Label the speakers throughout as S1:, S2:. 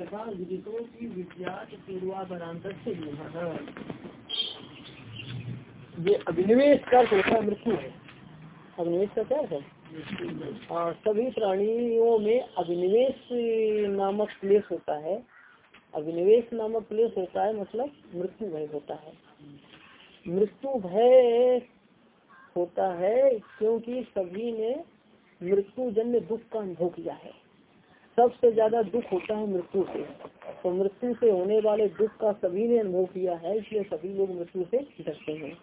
S1: तथा विदितों की विद्यात पूर्वापरांत से ये अभिनिवेश का होता मृत्यु है। अभिनिवेश का क्या है? हाँ सभी प्राणियों में अभिनिवेश नामक क्लेश होता है। अभिनिवेश नामक क्लेश होता है मतलब मृत्यु भय होता है। मृत्यु भय होता है क्योंकि सभी ने मृत्यु जन्य दुख का अनुभव किया है। सबसे ज़्यादा दुख होता है मृत्यु से। तो मृत्यु से होने वाले दुख का सभी ने अनुभव किया है, इसलिए सभी लोग मृत्यु से डरते हैं।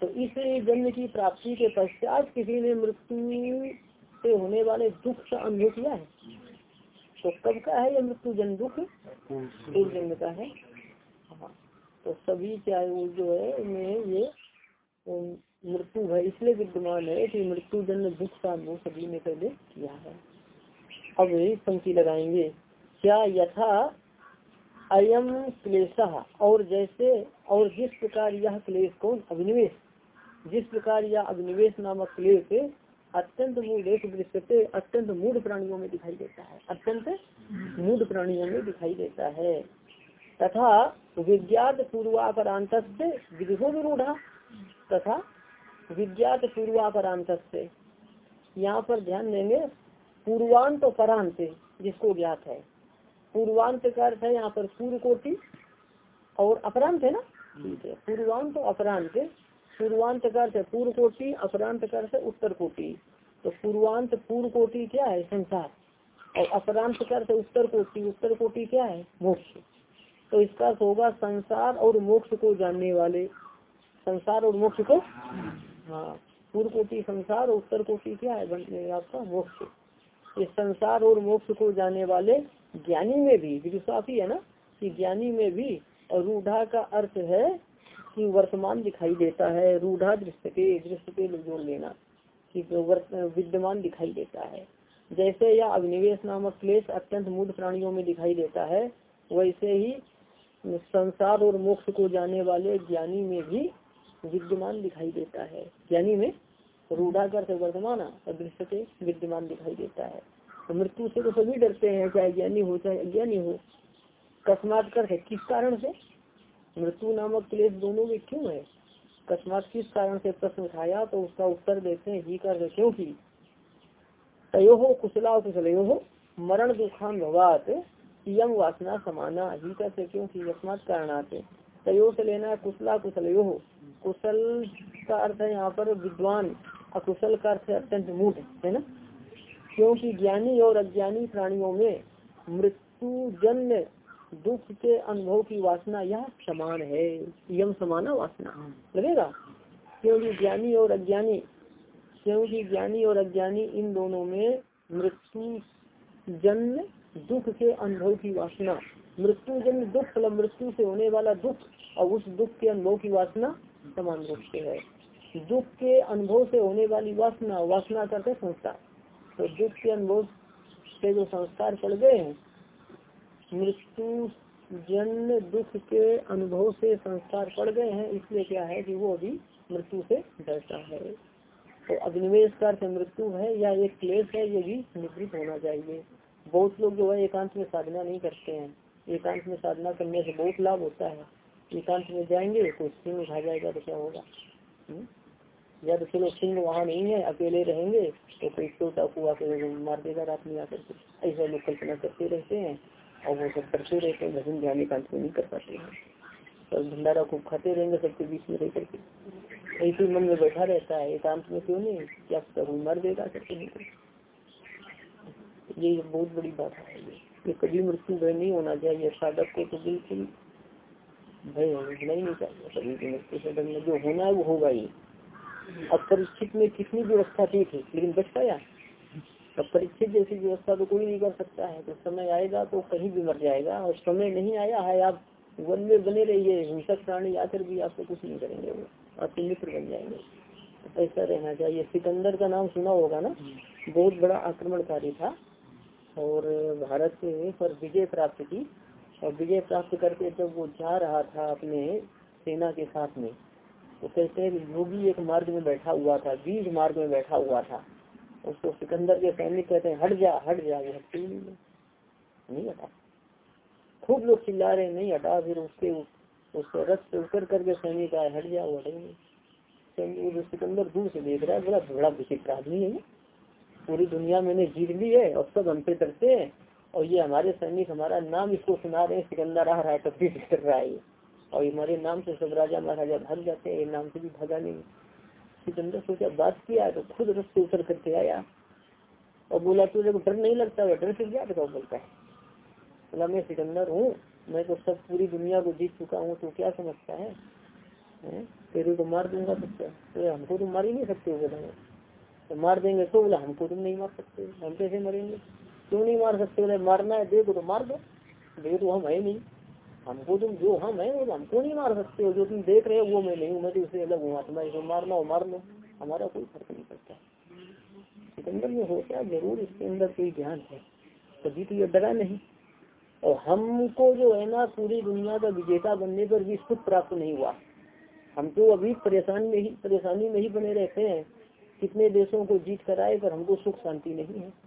S1: तो इस जन्म की प्राप्ति के पश्चात किसी ने मृत्यु से होने वाले दुख का अनुभव किया है? तो कब का है ये मृत्यु जन्म दुख? पूर्व जन्म का है। हाँ तो सभी चाहे वो जो है ये मृत्यु है, इसलिए विद्यमान है कि मृत्यु जन्म दुख का अनुभव सभी ने पहले किया है। अब पंक्ति लगाएँगे। क्या यथा अयम क्लेश? और जैसे, और जिस प्रकार यह क्लेश, कौन? अभिनिवेश। जिस प्रकार यह अभिनिवेश नामक क्लेश अत्यंत मूड दृश्यते अत्यंत मूड प्राणियों में दिखाई देता है। अत्यंत मूड प्राणियों में दिखाई देता है। तथा विज्ञात पूर्वापरांत विरूढ़ा तथा विज्ञात पूर्वापरांत से यहाँ पर ध्यान देंगे पूर्वांत और परांत जिसको ज्ञात है। पूर्वांत का अर्थ है यहाँ पर पूर्व कोटि और अपरांत है ना? ठीक है पूर्वांत और अपरांत। पूर्वांत का अर्थ है पूर्व कोटि अपरांत का अर्थ है उत्तर कोटि तो पूर्वांत पूर्व कोटि क्या है? संसार। और अपरांत का अर्थ उत्तर कोटि उत्तर कोटि क्या है? मोक्ष। तो इसका होगा संसार और मोक्ष को जानने वाले। संसार और मोक्ष को हाँ पूर्व कोटि संसार और उत्तर कोटि क्या है? आपका मोक्ष। इस संसार और मोक्ष को जाने वाले ज्ञानी में भी है ना, कि ज्ञानी में भी रूढ़ा का अर्थ है कि वर्तमान दिखाई देता है, रूढ़ा दृश्य के दृश्य के जोड़ लेना, कि विद्यमान दिखाई देता है। जैसे यह अग्निवेश नामक क्लेश अत्यंत मूड प्राणियों में दिखाई देता है, वैसे ही संसार और मोक्ष को जाने वाले ज्ञानी में भी विद्यमान दिखाई देता है। ज्ञानी में रूढ़ा कर वर्तमान अदृश्य के विद्यमान दिखाई देता है। तो मृत्यु से तो सभी डरते हैं, चाहे ज्ञानी हो, चाहे अज्ञानी हो। कस्मात कर है, किस कारण से? मृत्यु नामक क्लेश दोनों में क्यों है? कस्मात किस कारण से? प्रश्न उठाया तो उसका उत्तर देते हैं, ही कर क्योंकि? तयो हो कुशला कुशलो हो मरण दुखान भवात यम वासना समाना, ही कर क्योंकि यस्मात कारणाते। तयो से लेना कुशला कुशलो हो। कुशल का अर्थ है यहाँ पर विद्वान अकुशल का अर्थ अत्यंत मूढ़ है ना? क्योंकि ज्ञानी और अज्ञानी प्राणियों में मृत्यु, जन्म, दुख के अनुभव की वासना यह समान है। यम समाना वासना। लगेगा? क्योंकि ज्ञानी और अज्ञानी, क्योंकि ज्ञानी और अज्ञानी इन दोनों में मृत्यु, जन्म, दुख के अनुभव की वासना। मृत्यु, जन्म, दुख मतलब मृत्यु से होने वाला दुख और उस दुख के अनुभव की वासना समान रूप से है। दुख के अनुभव से होने वाली वासना वासना करते संस्कार? तो दुख के अनुभव से जो संस्कार पड़ गए हैं, मृत्यु, जन्म, दुख के अनुभव से संस्कार पड़ गए हैं, इसलिए क्या है कि वो अभी मृत्यु से डरता है। तो अग्निवेश अर्थ मृत्यु है या एक क्लेश है, ये भी निवृत्त होना चाहिए। बहुत लोग जो है एकांत में साधना नहीं करते हैं। एकांत में साधना करने से बहुत लाभ होता है। एकांत में जाएँगे तो सिंह उठा जाएगा तो क्या होगा? हम्म? या तो चलो सिंह वहाँ नहीं है, अकेले रहेंगे तो कोई छोटा के मार देगा रात में आकर के। ऐसा लोग कल्पना करते रहते हैं, और वो सब करते रहते हैं भजन ध्यान एकांत में नहीं कर पाते हैं। तो भंडारा खूब खाते रहेंगे सबके बीच में रह करके। ऐसे मन में बैठा रहता है, एकांत में क्यों नहीं? क्या कभी मर देगा करके नहीं ये बहुत बड़ी बात है। ये कभी मृत्यु नहीं होना चाहिए, साधक को तो बिल्कुल भय होना ही नहीं चाहिए कभी भी मृत्यु से डरना जो होना है वो होगा ही। अब परीक्षित में कितनी व्यवस्था की थी लेकिन बच पाया परीक्षित जैसी व्यवस्था तो कोई नहीं कर सकता है। तो समय आएगा तो कहीं भी मर जाएगा, और समय नहीं आया है, आप वन में बने रहिए, हिंसक प्राणी आकर भी आपको कुछ नहीं करेंगे वो, आपके मित्र बन जाएँगे। ऐसा रहना चाहिए। सिकंदर का नाम सुना होगा ना? बहुत बड़ा आक्रमणकारी था, और भारत पर विजय प्राप्त की। और विजय प्राप्त करके जब वो जा रहा था अपने सेना के साथ में तो कहते हैं योगी एक मार्ग में बैठा हुआ था, बीज मार्ग में बैठा हुआ था। उसको सिकंदर के सैनिक कहते हैं, हट जा हट जा वो हटती नहीं हटा। खूब लोग चिल्ला रहे, नहीं हटा। फिर उसके उसको रथ से उतर करके सैनिक आए, हट जा, वो हटेंगे सिकंदर दूर से देख रहा है, बड़ा बड़ा विचित्र आदमी है पूरी दुनिया मैंने जीत ली है और सब हमसे डरते हैं। और ये हमारे सैनिक हमारा नाम इसको सुना रहे हैं सिकंदर आ रहा है भी कर रहा है। और हमारे नाम से सब राजा महाराजा भाग जाते हैं नाम से भी भगा नहीं। सिकंदर सोचा बात किया तो खुद रस से उतर करके आया। और बोला तुझे डर नहीं लगता है डर से क्या तो बोलता है? बोला मैं सिकंदर हूँ मैं तो सब पूरी दुनिया को जीत चुका हूँ तो क्या समझता है, तेरे को मार दूँगा तो तो हमको तो मार ही नहीं सकते बोला तो मार देंगे तो बोला हमको तुम नहीं मार सकते हम कैसे मरेंगे? क्यों नहीं मार सकते? बोले, मारना है देखो तो मार दो। देखो तो हम है नहीं। हमको तुम जो हम है, वो हमको नहीं मार सकते। हो जो तुम देख रहे हो, वो मैं नहीं हूँ। मैं तो उससे अलग हूँ। आत्मा इसको मारना हो, मार लो। हमारा कोई फ़र्क नहीं पड़ता। सिकंदर में होता है ज़रूर इसके अंदर कोई ज्ञान है। तभी तो ये डरा नहीं। और हमको जो है ना, पूरी दुनिया का विजेता बनने पर भी सुख प्राप्त नहीं हुआ। हम तो अभी परेशान में ही, परेशानी में ही बने रहते हैं। कितने देशों को जीत कर आए, पर हमको सुख शांति नहीं है।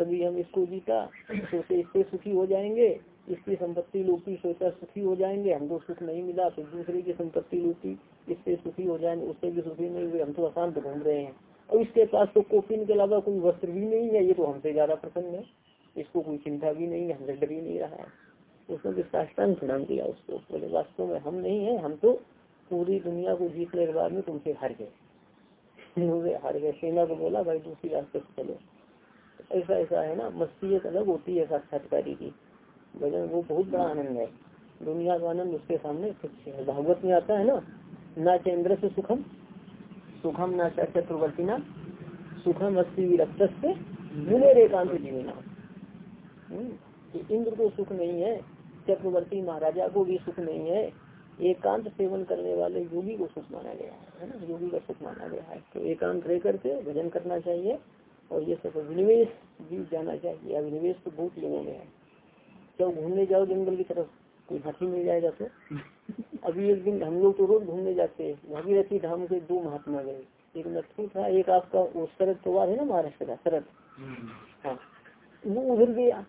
S1: तभी हम इसको जीता। सोचे इससे सुखी हो जाएँगे, इसकी संपत्ति लूटी सोचा सुखी हो जाएँगे। हमको सुख नहीं मिला फिर दूसरे की संपत्ति लूटी, इससे सुखी हो जाएँगे, उससे भी सुखी नहीं हुए। हम तो अशांत घूम रहे हैं। और इसके पास तो कोपिन के अलावा कोई वस्त्र भी नहीं है, ये तो हमसे ज़्यादा प्रसन्न है। इसको कोई चिंता भी नहीं है, हमसे डर ही नहीं रहा है। उसने भी साष्टांग प्रणाम किया उसको। बोले, वास्तव में हम नहीं है, हम तो पूरी दुनिया को जीतने के बाद में तुमसे हार गए। हार गए। सेना को बोला, भाई, दूसरी रास्ते से चलो। ऐसा ऐसा है ना मस्ती एक अलग होती है साक्षात्कारी की। भजन वो बहुत बड़ा आनंद है। दुनिया का आनंद उसके सामने कुछ है। भागवत में आता है ना ना चंद्र से सुखम सुखम ना चतुर्वर्ती ना सुखम अस्थि विरक्त से रेखांत जीवना हम्म, इंद्र को सुख नहीं है चक्रवर्ती महाराजा को भी सुख नहीं है एकांत सेवन करने वाले योगी को सुख माना गया है ना? योगी का सुख माना गया है। तो एकांत रह करके भजन करना चाहिए। और ये सब अभिनिवेश भी जाना चाहिए। अभिनिवेश तो बहुत लोगों में है। जब घूमने जाओ जंगल की तरफ़, कोई हाथी मिल जाएगा तो अभी एक दिन हम लोग तो रोज घूमने जाते हैं। भागीरथी धाम के दो महात्मा गए। एक नथु था, एक आपका वो शरद पवार है ना महाराष्ट्र का, शरद। हाँ। वो उधर गया।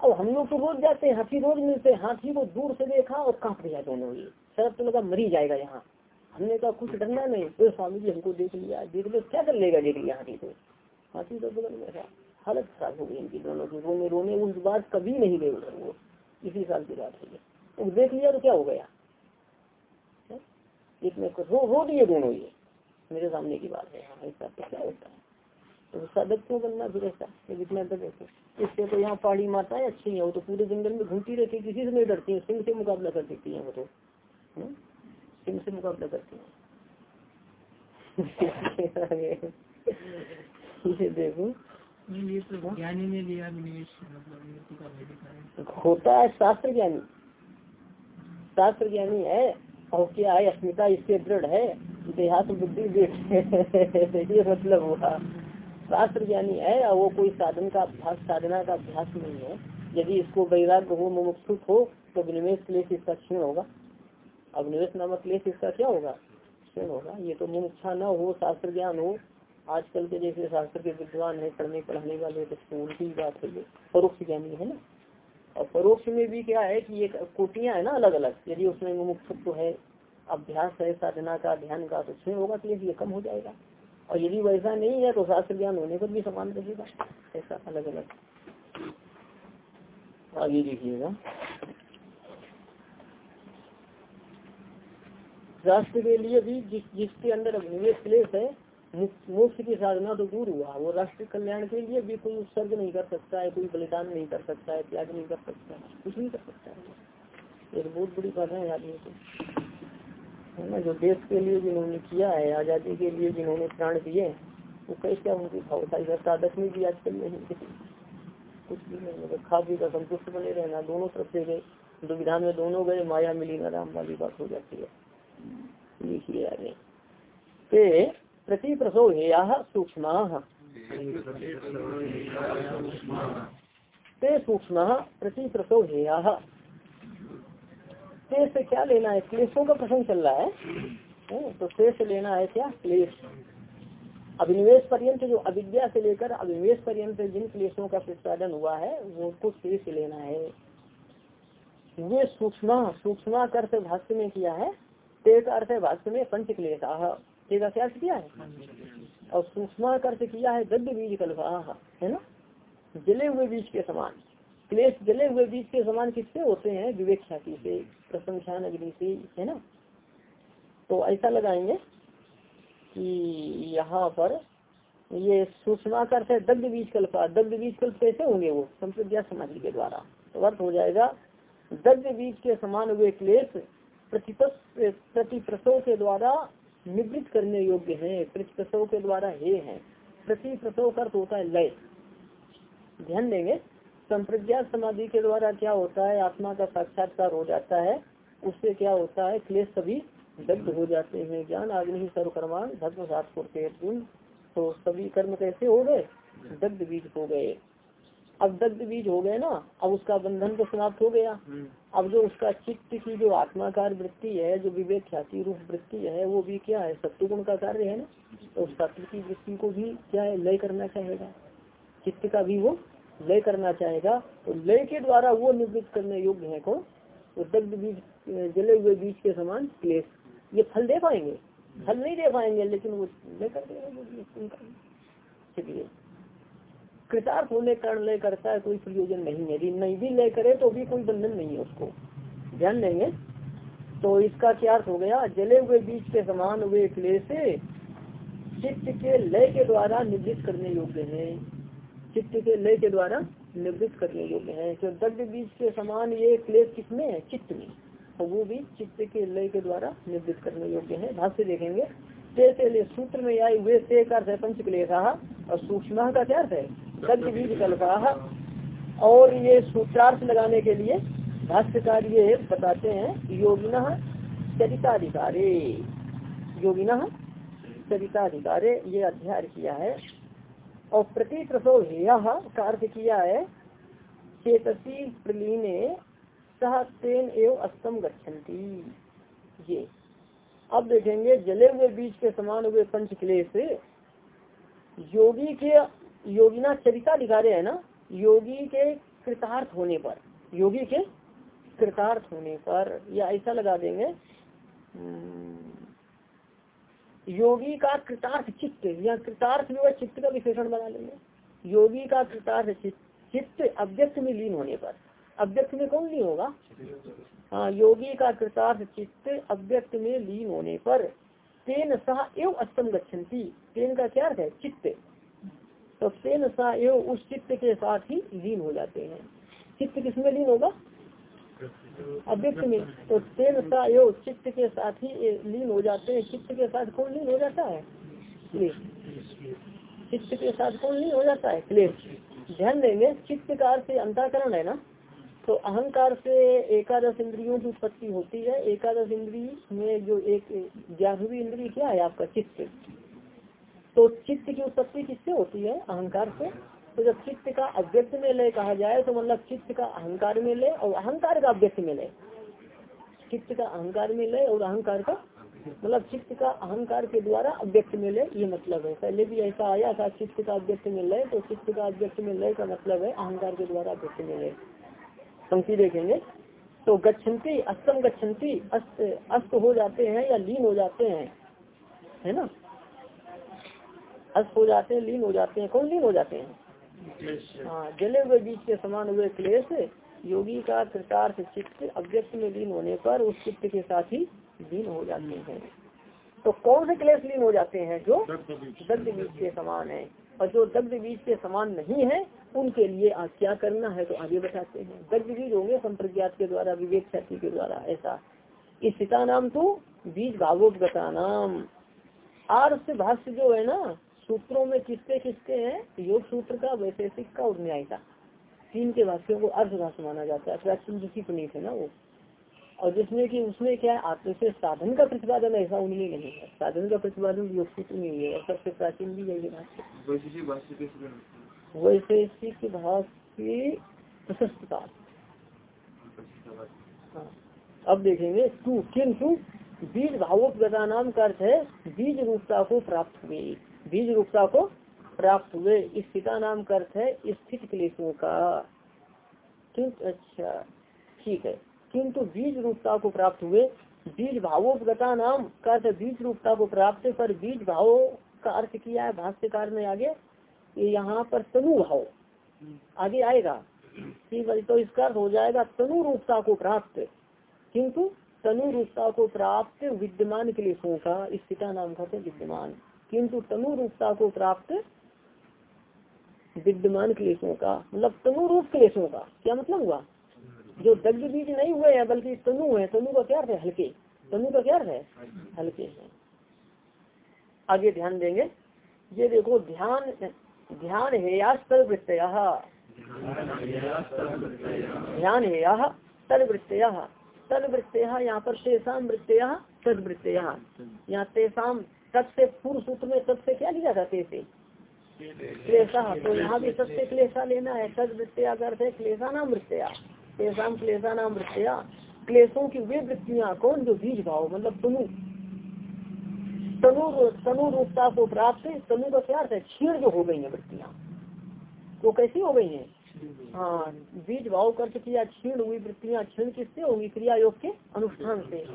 S1: अब हम लोग तो रोज जाते हैं, हाथी रोज मिलते हैं। हाथी को दूर से देखा और काँप गया दोनों ये? शरद तो लगा मरी जाएगा यहाँ। हमने कहा कुछ डरना नहीं। तो स्वामी जी हमको देख लिया। देख लो क्या कर लेगा देख लिया हाथी को? हाथी तो बगल में था हालत खराब हो गई इनकी दोनों की। रोने रोने उस बात कभी नहीं गए उधर वो इसी साल की बात है तो देख लिया तो क्या हो गया? इसमें रो रो दिए दोनों ये। मेरे सामने की बात है हाँ, ऐसा तो क्या होता है? तो साधक क्यों बनना फिर ऐसा? इतना डर इससे तो यहाँ पहाड़ी माताएँ अच्छी है वो तो पूरे जंगल में घूमती रहती है किसी से नहीं डरती है। सिंह से मुकाबला कर देती है वो तो हम्म? सिंह से मुकाबला करती है। ये देखो तो ज्ञानी ने लिया मतलब होता है शास्त्र ज्ञानी। शास्त्र ज्ञानी है और क्या है अस्मिता इसके दृढ़ है देहात बुद्धि देखिए मतलब हुआ। शास्त्र ज्ञानी है और वो कोई साधन का अभ्यास साधना का अभ्यास नहीं है। यदि इसको वैराग्य हो मुमुक्षुत हो तो विनिवेश क्लेश इसका क्षीण होगा। अब निवेश नामक क्लेश इसका क्या होगा। क्षीण होगा। ये तो मुमुक्षा न हो शास्त्र ज्ञान हो आजकल के जैसे शास्त्र के विद्वान है, पढ़ने पढ़ाने वाले तो उनकी बात है परोक्ष ज्ञानी है ना? और परोक्ष में भी क्या है कि ये कोटियाँ है ना अलग अलग यदि उसमें मुमुक्षुत्व है अभ्यास है, साधना का ध्यान का तो उसमें होगा तो ये कम हो जाएगा। और यदि वैसा नहीं है तो शास्त्र ज्ञान होने पर भी समान रहेगा, ऐसा अलग अलग आगे देखिएगा। राष्ट्र के लिए भी जिस, जिसके अंदर अभिनिवेश क्लेश है मोक्ष की साधना तो दूर हुआ। वो राष्ट्र कल्याण के लिए भी कोई उत्सर्ग नहीं कर सकता है, कोई बलिदान नहीं कर सकता है, त्याग नहीं कर सकता है, कुछ नहीं कर सकता है। एक बहुत बड़ी बात है आदमी को है ना, जो देश के लिए जिन्होंने किया है, आज़ादी के लिए जिन्होंने प्राण दिए, वो कैसे उनकी इधर साधक में भी आजकल नहीं कुछ भी नहीं है खा का संतुष्ट बने रहना, दोनों तरफ़ से गए, दुविधा में दोनों गए, माया मिली न राम वाली बात हो जाती है। लिखिए आगे प्रति प्रसव सूक्ष्म। ते सूक्ष्म प्रति प्रसव हेया ते से क्या लेना है? क्लेशों का प्रसंग चल रहा है। तो ते से लेना है क्या? क्लेश। अभिनिवेश पर्यंत जो अविद्या से लेकर अभिनिवेश पर्यंत जिन क्लेशों का प्रतिपादन हुआ है वो कुछ शेष लेना है। वे सूक्ष्म सूक्ष्म अर्थ भाष्य में किया है। तेज अर्थ भाष्य में पंच क्लेश तेजा क्या किया है? और सूक्ष्म अर्थ किया है, गद्य बीज कल्पा है ना? जले हुए बीज के समान। क्लेश जले हुए बीज के समान किससे होते हैं? विवेक ख्याति से प्रशंसान अग्नि से, है ना? तो ऐसा लगाएँगे कि यहाँ पर ये सूक्ष्म अर्थ है, दग्ध बीज कल्पा दग्ध बीज कल्प कैसे होंगे वो? संप्रज्ञा समाधि के द्वारा। तो अर्थ हो जाएगा, दग्ध बीज के समान हुए क्लेश प्रतिप्रसव के द्वारा निवृत्त करने योग्य है प्रतिप्रसव के द्वारा हे है। प्रति प्रसव का होता है लय। ध्यान देंगे, संप्रज्ञा समाधि के द्वारा क्या होता है? आत्मा का साक्षात्कार हो जाता है, उससे क्या होता है? क्लेश सभी दग्ध हो जाते हैं। ज्ञान, आग्नि सर्वकर्मान धर्म सात तो सभी कर्म कैसे हो गए? दग्ध बीज हो गए। अब दग्ध बीज हो गए ना, अब उसका बंधन तो समाप्त हो गया। हम्म। अब जो उसका चित्त की जो आत्माकार वृत्ति है, जो विवेक ख्याति रूप वृत्ति है, वो भी क्या है? सत्युगुण का कार्य है ना? तो सत्य की वृत्ति को भी क्या है? लय करना चाहेगा। चित्त का भी वो लय करना चाहेगा। तो लय के द्वारा वो निवृत्त करने योग्य है तो दग्ध बीज, जले हुए बीज के समान क्लेश। ये फल दे पाएँगे। फल नहीं दे पाएँगे, लेकिन वो लय कर देगा चलिए। कृतार्थ होने कारण लय करता है, कोई प्रयोजन नहीं है। यदि नहीं भी लय करे तो भी कोई बंधन नहीं है उसको। ध्यान देंगे। तो इसका क्या अर्थ हो गया? जले हुए बीज के समान हुए क्लेश चित्त के लय के द्वारा निर्दिष्ट करने योग्य है। चित्त के लय के द्वारा निर्दिष्ट करने योग्य है। तो दग्ध बीज के समान ये क्लेश किसमें है? चित्त में। और वो भी चित्त के लय के द्वारा निर्दिष्ट करने योग्य है। भाष्य देखेंगे। सूत्र में आए हुए से है पंच क्लेशा और सूक्ष्म का क्या अर्थ है? दग्ध बीज कल्पा और ये सूत्रार्थ लगाने के लिए भाष्यकार ये बताते हैं योगिना चरिताधिकारे। योगिना चरिताधिकारे, ये अध्ययन किया है। और प्रति प्रसव हेय का अर्थ किया है। चेतसी प्रलीने सह तेन एवं अस्तम गच्छन्ति। ये। अब देखेंगे, जले हुए बीज के समान हुए पंच क्लेश योगी के योगिना चरिता दिखा रहे हैं ना योगी के कृतार्थ होने पर योगी के कृतार्थ होने पर या ऐसा लगा देंगे हम्म, योगी का कृतार्थ चित्त या कृतार्थ जो है चित्त का विशेषण बना लेंगे। योगी का कृतार्थ चित्त अव्यक्त में लीन होने पर अव्यक्त में कौन लीन होगा? हाँ योगी का कृतार्थ चित्त अव्यक्त में लीन होने पर तेन सह एवं अस्तम गच्छन्ति। तेन का क्या अर्थ है? चित्त। तो तेन सा एवं उस चित्त के साथ ही लीन हो जाते हैं। चित्त किसमें लीन होगा? अव्यक्त में। तो तेन सा एवं चित्त के साथ ही लीन हो जाते हैं। चित्त के साथ कौन लीन हो जाता है? चित्त के साथ कौन लीन हो जाता है? क्लेश। ध्यान देंगे चित्त का अर्थ अंताकरण है ना? तो अहंकार से एकादश इंद्रियों की उत्पत्ति होती है। एकादश इंद्री में जो एक ग्यारहवीं इंद्री क्या है आपका? चित्त। तो चित्त की उत्पत्ति किससे होती है? अहंकार से। तो जब चित्त का अव्यक्त में लय कहा जाए तो मतलब चित्त का अहंकार में ले और अहंकार का अव्यक्त में ले चित्त का अहंकार में ले और अहंकार का मतलब चित्त का अहंकार के द्वारा अव्यक्त में ले ये मतलब है। पहले भी ऐसा आया था, चित्त का अव्यक्त में ले तो चित्त का अव्यक्त में लय का मतलब है अहंकार के द्वारा अव्यक्त में ले पंक्ति देखेंगे। तो गच्छन्ति, अस्तम गच्छन्ति, अस्त अस्त हो जाते हैं या लीन हो जाते हैं। है ना? अस्त हो जाते हैं लीन हो जाते हैं। कौन लीन हो जाते हैं? हाँ जले हुए बीज के समान हुए क्लेश योगी का कृतार्थ चित्त अव्यक्त में लीन होने पर उस चित्त के साथ ही लीन हो जाते हैं। तो कौन से क्लेश लीन हो जाते हैं जो दग्ध बीज। के समान है? और जो दग्ध बीज के समान नहीं है उनके लिए आज क्या करना है? तो आगे बताते हैं। दग्ध बीज होंगे संप्रज्ञात के द्वारा विवेक ख्याति के द्वारा ऐसा। स्थिता नाम तो बीज भावोपगता नाम। आर्स भाष्य जो है ना सूत्रों में किसके किसके हैं? योग सूत्र का वैशेषिक का और न्याय का। तीन के वाक्यों को अर्धभाष माना जाता है। प्राचीन ऋषि पुनीत है ना वो। और जिसमें कि उसमें क्या है? आत्म से साधन का प्रतिपादन ऐसा उनमें नहीं है। साधन का प्रतिपादन योग सूत्र में है और सबसे प्राचीन भी यही भाष्य वैशेषिक भाष्य प्रशस्तता हाँ। अब देखेंगे तू किंतु बीज भावोपगता नाम का अर्थ है, बीज रूपता को प्राप्त हुए। बीज रूपता को प्राप्त हुए। स्थिता नाम का अर्थ है, स्थित क्लेशों का। किंतु अच्छा ठीक है। किंतु बीज रूपता को प्राप्त हुए, बीज भावोपगता नाम का अर्थ बीज रूपता को प्राप्त पर बीज भाव का अर्थ किया है भाष्यकार ने आगे। यहाँ पर तनु भाव। आगे आएगा। ठीक है तो इसका हो जाएगा, तनु रूपता को प्राप्त। किंतु तनु रूपता को प्राप्त विद्यमान क्लेशों का स्थिता नाम का विद्यमान। किंतु तनु रूपता को प्राप्त विद्यमान क्लेशों का मतलब तनु रूप क्लेशों का क्या मतलब हुआ? जो दग्ध बीज नहीं हुए हैं बल्कि तनु है तनु का क्या है? हल्के। तनु का क्या है? हल्के है। आगे ध्यान देंगे। ये देखो ध्यान ध्यान है या तल वृत्तय ध्यान है या तल वृत्तय यहाँ पर तेसाम तद वृत्तय यहाँ तेसाम तब से पूर्व सूत्र में तब से क्या लिया था? तेसे क्लेशा। तो यहाँ भी सबसे क्लेशा लेना है। तद वृत्तिया करते क्लेशा नाम वृत्तिया तेसाम क्लेशा नाम वृत्तिया क्लेशों की वे वृत्तियाँ कौन? जो बीज भाव मतलब तनु। तनु तनु रूपता को प्राप्त तनु का क्या अर्थ है? क्षीण जो हो गई है वृत्तियाँ। वो कैसी हो गई है? हाँ बीज भाव कर किया, क्षीण हुई वृत्तियाँ, क्षीण किससे होगी? क्रिया योग के अनुष्ठान से।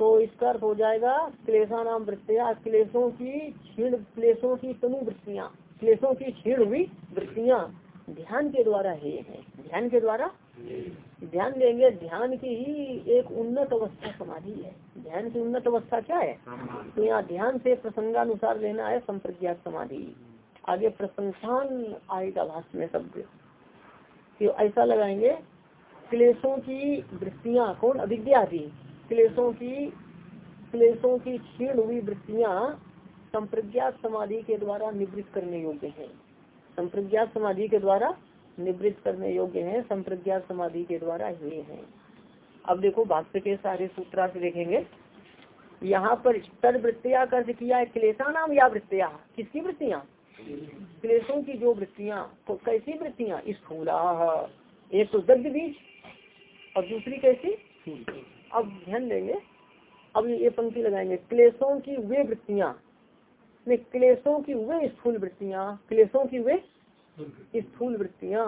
S1: तो इसका अर्थ हो जाएगा क्लेशा नाम वृत्तियाँ, क्लेशों की क्षीण, क्लेशों की तनु वृत्तियाँ, क्लेशों की क्षीण हुई वृत्तियाँ। ध्यान के द्वारा ही है। ध्यान के द्वारा? ध्यान देंगे ध्यान की ही एक उन्नत अवस्था समाधि है। ध्यान की उन्नत अवस्था क्या है? तो यहाँ ध्यान से प्रसंगानुसार लेना है, संप्रज्ञात समाधि। आगे प्रशंसान आएगा भाष्य में शब्द तो ऐसा लगाएँगे, क्लेशों की वृत्तियाँ, कौन? अविद्या थी। क्लेशों की क्लेशों की क्षीण हुई वृत्तियाँ संप्रज्ञात समाधि के द्वारा निवृत्त करने योग्य है। संप्रज्ञात समाधि के द्वारा निवृत्त करने योग्य है संप्रज्ञात समाधि के द्वारा ये है। अब देखो, भाष्य के सारे सूत्रा से देखेंगे। यहाँ पर तद वृत्तिया कर्ज किया है क्लेशा नाम या वृत्तिया? किसकी वृत्तियाँ? क्लेशों की जो वृत्तियाँ तो कैसी वृत्तियाँ? स्थूला एक तो दग्ध बीज और दूसरी कैसी? अब ध्यान देंगे अब ये पंक्ति लगाएँगे। क्लेशों की वे वृत्तियाँ नहीं क्लेशों की वे स्थूल वृत्तियाँ क्लेशों की वे स्थूल वृत्तियाँ।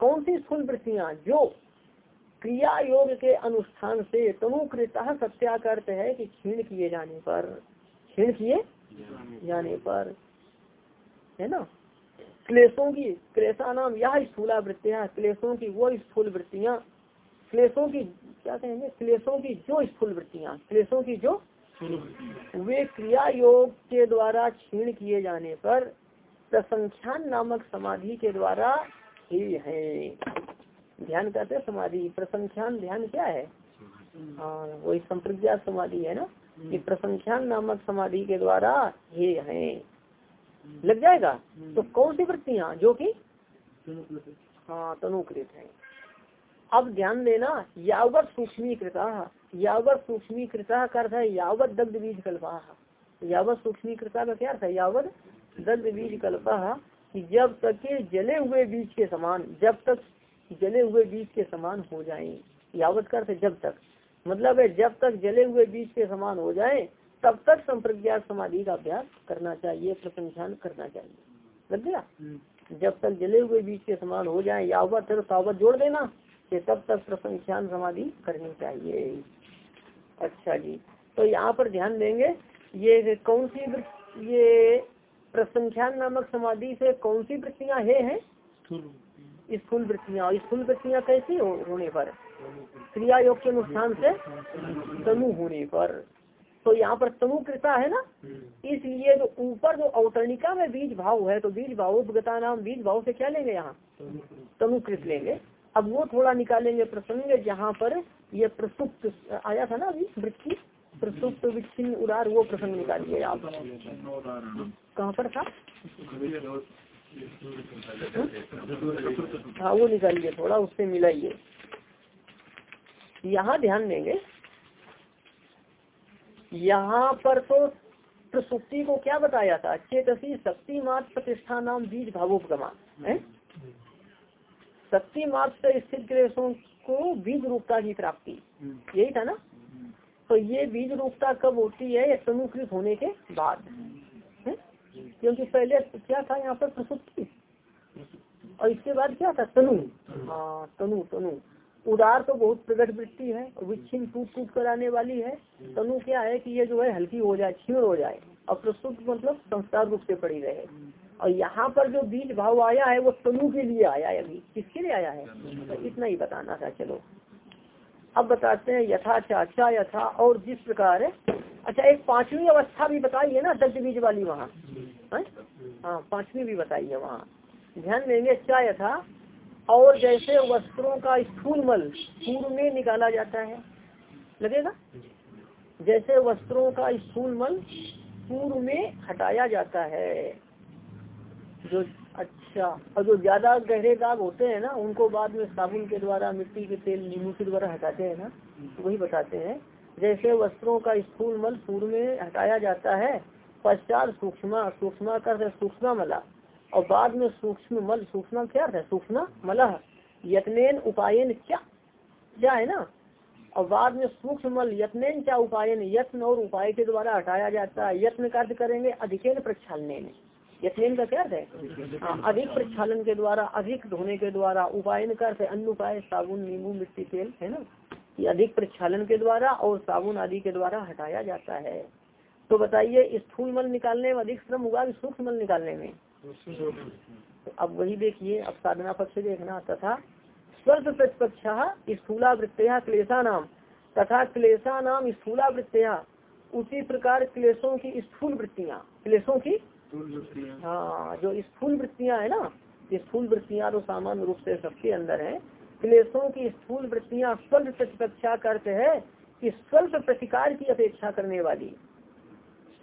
S1: कौन सी स्थूल वृत्तियाँ? जो क्रिया योग के अनुष्ठान से तनुकृता सत्याकर्त है कि क्षीण किए जाने पर क्षीण किए जाने पर। है ना? क्लेशों की क्लेशा नाम यह स्थूला वृत्तियाँ क्लेशों की वो स्थूल वृत्तियाँ क्लेशों की क्या कहेंगे? क्लेशों की जो स्थूल वृत्तियाँ क्लेशों की जो वे क्रिया योग के द्वारा क्षीण किए जाने पर प्रसंख्यान नामक समाधि के द्वारा ही है। ध्यान करते समाधि प्रसंख्यान ध्यान क्या है? हाँ वही संप्रज्ञात समाधि है ना? कि प्रसंख्यान नामक समाधि के द्वारा हे है। लग जाएगा? तो कौन सी वृत्तियाँ? जो कि हाँ तनुकृत है। अब ध्यान देना यावत सूक्ष्मीकृता यावत सूक्ष्मीकृता का अर्थ है यावत दग्ध बीज कल्पा। यावत सूक्ष्मीकृता का क्या अर्थ है? यावत दग्ध बीज कल्पा कि जब तक के जले हुए बीज के समान जब तक जले हुए बीज के समान हो जाए। यावत का अर्थ जब तक। मतलब है जब तक जले हुए बीज के समान हो जाए तब तक संप्रज्ञात समाधि का अभ्यास करना चाहिए प्रसंख्यान करना चाहिए। लग गया? जब तक जले हुए बीज के समान हो जाए यावत है तो सावत जोड़ देना कि तब तक प्रसंख्यान समाधि करनी चाहिए। अच्छा जी तो यहाँ पर ध्यान देंगे ये कौन सी ये प्रसंख्यान नामक समाधि से कौन सी वृत्तियाँ है हैं? स्थूल वृत्तियाँ। स्थूल वृत्तियाँ कैसी हो, होने पर? क्रिया योग के अनुष्ठान से तनु होने पर। तो यहाँ पर तनु कृता है ना? इसलिए जो ऊपर जो अवतरणिका में बीज भाव है तो बीज भाव उपगता नाम बीज भाव से क्या लेंगे यहाँ? तनुकृत लेंगे। अब वो थोड़ा निकालेंगे प्रसंग जहाँ पर ये प्रसुप्त आया था ना अभी वृक्षि प्रसुप्त विच्छिन्न उदार वो प्रसंग निकालिए आप कहाँ पर था? हाँ वो निकालिए थोड़ा उससे मिलाइए। यहाँ ध्यान देंगे। यहाँ पर तो प्रसुप्ति को क्या बताया था? चेतसी शक्ति मात्र प्रतिष्ठा नाम बीज भावोपगमा, है? शक्ति मार्ग से स्थित क्लेशों को बीज रूपता की प्राप्ति। यही था ना? तो ये बीज रूपता कब होती है? तनुकृत होने के बाद क्योंकि पहले क्या था यहाँ पर प्रसुप्ति? और इसके बाद क्या था? तनु। हाँ तनु तनु। उदार तो बहुत प्रकट वृत्ति है, विच्छिन्न टूट टूट कर आने वाली है। तनु क्या है कि ये जो है हल्की हो जाए, क्षीण हो जाए और प्रस्तुत मतलब संस्कार रूप से पड़ी रहे। और यहाँ पर जो बीज भाव आया है, वो तनु के लिए आया है अभी। किसके लिए आया है? तो इतना ही बताना था, चलो। अब बताते हैं यथा चाचा यथा, और जिस प्रकार अच्छा एक पांचवी अवस्था भी बताई है ना, दग्ध बीज वाली वहाँ। हाँ? पांचवी भी बताई है वहाँ। ध्यान देंगे क्या यथा और जैसे वस्त्रों का स्थूल मल पूर्व में निकाला जाता है। लगेगा? जैसे वस्त्रों का स्थूल मल पूर्व में हटाया जाता है। जो अच्छा और जो ज़्यादा गहरे दाग होते हैं ना, उनको बाद में साबुन के द्वारा, मिट्टी के तेल, नींबू के द्वारा हटाते हैं ना तो वही बताते हैं। जैसे वस्त्रों का स्थूल मल पूर्व में हटाया जाता है, पश्चात सूक्ष्म सूक्ष्म कर सूक्ष्म मला और बाद में सूक्ष्म मल, सूक्ष्म क्या है सूक्ष्म मलह। यत्नेन उपायन क्या? क्या है ना? और बाद में सूक्ष्म मल, यत्नेन क्या उपायन? यत्न और उपाय के द्वारा हटाया जाता है। यत्न का अर्थ करेंगे अधिकेन प्रक्षालने में। यत्नेन का क्या है? हाँ अधिक प्रक्षालन के द्वारा, अधिक धोने के द्वारा, उपायन का अर्थ अन्य उपाय, साबुन, नींबू, मिट्टी, तेल, है ना? ये अधिक प्रक्षालन के द्वारा और साबुन आदि के द्वारा हटाया जाता है। तो बताइए, स्थूल मल निकालने में अधिक श्रम होगा सूक्ष्म मल निकालने में? तो अब वही देखिए अब साधना पक्ष देखना तथा स्वर्ग प्रतिपक्षा स्थूला वृत्तिया क्लेशा नाम तथा क्लेशा नाम स्थूला वृत्तिया उसी प्रकार क्लेशों की स्थूल वृत्तियाँ क्लेशों की हाँ जो स्थूल वृत्तियाँ है ना स्थूल वृत्तियाँ तो सामान्य रूप से सबके अंदर है। क्लेशों की स्थूल वृत्तियाँ स्वल्प प्रतिपक्षा करते है कि स्वल्प प्रतिकार की अपेक्षा करने वाली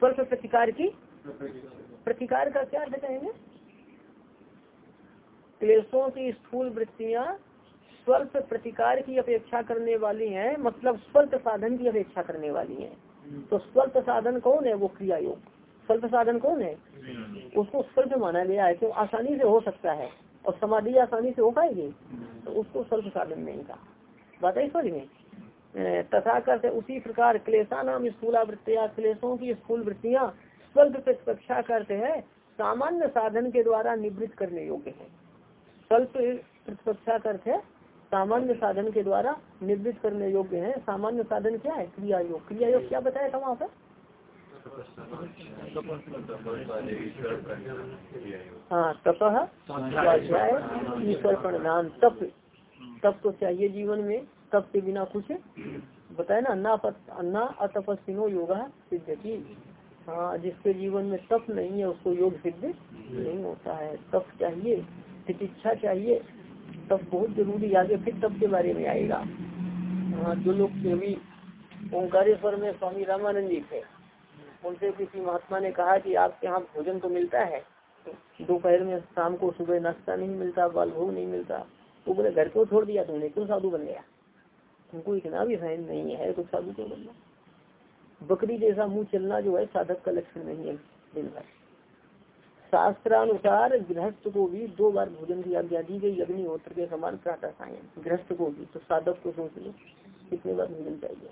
S1: स्वल्प प्रतिकार की प्रतिकार का क्या अर्थ कहेंगे? क्लेशों की स्थूल वृत्तियाँ स्वल्प प्रतिकार की अपेक्षा करने वाली हैं मतलब स्वल्प साधन की अपेक्षा करने वाली हैं। तो स्वल्प साधन कौन है वो क्रिया योग स्वल्प साधन कौन है? उसको स्वल्प माना गया है तो आसानी से हो सकता है, और समाधि आसानी से हो पाएगी। तो उसको स्वल्प साधन नहीं का बात है समझ में? तथा करते उसी प्रकार क्लेशा नाम स्थूला वृत्तियाँ क्लेशों की स्थूल वृत्तियाँ स्वल्प प्रतिपक्षा करते हैं, सामान्य साधन के द्वारा निवृत्त करने योग्य है। स्वल्प प्रतिपक्षा करते सामान्य साधन के द्वारा निवृत्त करने योग्य है। सामान्य साधन क्या है? क्रिया योग। क्रिया योग क्या बताया था वहाँ पे हाँ तपह स्वाध्याय ईश्वर प्रणाम। तप। तप तो चाहिए जीवन में। तप के बिना कुछ बताए ना अन्ना अन्ना अतपस्विनो योगा सिद्ध की हाँ जिसके जीवन में तप नहीं है, उसको योग सिद्ध नहीं होता है। तप चाहिए चिकित्सा चाहिए, तप बहुत ज़रूरी आगे फिर तप के बारे में आएगा। हाँ जो लोग अभी ओंकारेश्वर में स्वामी रामानंद जी थे, उनसे किसी महात्मा ने कहा कि आपके यहाँ भोजन तो मिलता है, दोपहर में शाम को सुबह नाश्ता नहीं मिलता, बाल भोग नहीं मिलता। तो बोले, घर को छोड़ दिया तुमने, क्यों साधु बन गया? तुमको इतना भी सहन नहीं है तो साधु क्यों बनना बकरी जैसा मुँह चलना जो है साधक का लक्षण नहीं है दिन भर। शास्त्रानुसार गृहस्थ को भी दो बार भोजन की आज्ञा दी गई अग्निहोत्र के समान प्रातः सायन गृहस्थ को भी तो साधक को सोच लो, कितने बार भोजन चाहिए?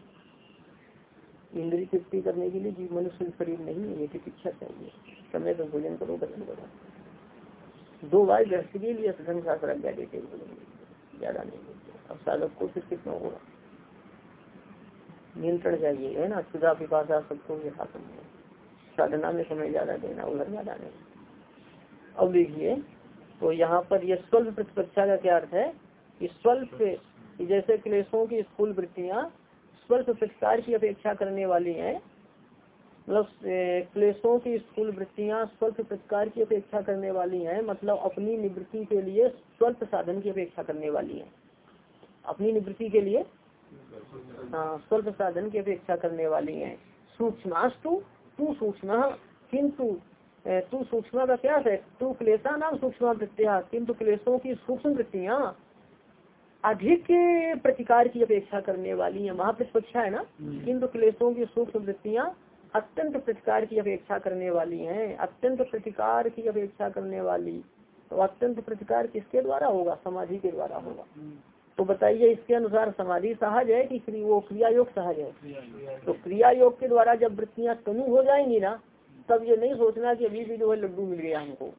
S1: इंद्री तृप्ति करने के लिए जीव मनुष्य शरीर नहीं है, ये चिकित्सा चाहिए। समय पर भोजन करो बदल करो दो बार गृहस्थ के लिए धन शास्त्र आज्ञा देते ज़्यादा नहीं अब साधक को फिर कितना होगा? नियंत्रण चाहिए, है ना? सुधा पिपाशा सबको ये शासन है साधना में समय ज़्यादा देना, उधर ज़्यादा नहीं। अब देखिए तो यहाँ पर ये स्वल्प प्रतिपक्षा का क्या अर्थ है? कि स्वल्प जैसे क्लेशों की स्थूल वृत्तियाँ स्वल्प प्रतिकार की अपेक्षा करने वाली हैं मतलब क्लेशों की स्थूल वृत्तियाँ स्वल्प प्रतिकार की अपेक्षा करने वाली हैं मतलब अपनी निवृत्ति के लिए स्वल्प साधन की अपेक्षा करने वाली हैं। अपनी निवृत्ति के लिए हाँ स्वल्प साधन की अपेक्षा करने वाली है। सूक्ष्मास्तु तू सूक्ष्म किंतु तू सूक्ष्म का क्या है? तू क्लेशा नाम सूक्ष्म वृत्तिया किंतु क्लेशों की सूक्ष्म वृत्तियाँ अधिक प्रतिकार की अपेक्षा करने वाली है। महाप्रतिपक्षा है ना? हम्म। किंतु क्लेशों की सूक्ष्म वृत्तियाँ अत्यंत प्रतिकार की अपेक्षा करने वाली हैं। अत्यंत प्रतिकार की अपेक्षा करने वाली तो अत्यंत प्रतिकार किसके द्वारा होगा? समाधि के द्वारा होगा। हम्म। तो बताइए इसके अनुसार समाधि सहज है कि वो क्रिया योग सहज है? तो क्रिया योग के द्वारा जब वृत्तियाँ तनु हो जाएँगी ना, तब ये नहीं सोचना कि अभी भी जो है लड्डू मिल गया हमको।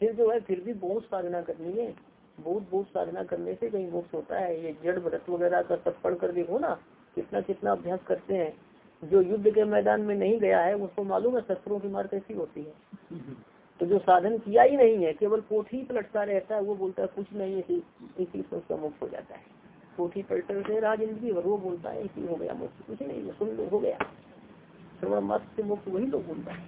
S1: फिर जो है, फिर भी बहुत साधना करनी है। बहुत बहुत साधना करने से कहीं मोक्ष होता है। ये जड़ व्रत वगैरह का सब पढ़ कर देखो ना, कितना कितना अभ्यास करते हैं। जो युद्ध के मैदान में नहीं गया है, उसको मालूम है शस्त्रों की मार कैसी होती है? तो जो साधन किया ही नहीं है, केवल कोठी पलटता रहता है, वो बोलता है, कुछ नहीं, इसी इसी से उसका मुक्त हो जाता है। कोठी पलटन से रहा ज़िंदगी वो बोलता है, इसी हो गया, मुक्त, कुछ नहीं सुन लो, हो गया। मत से मुक्त, वही लोग बोलता है।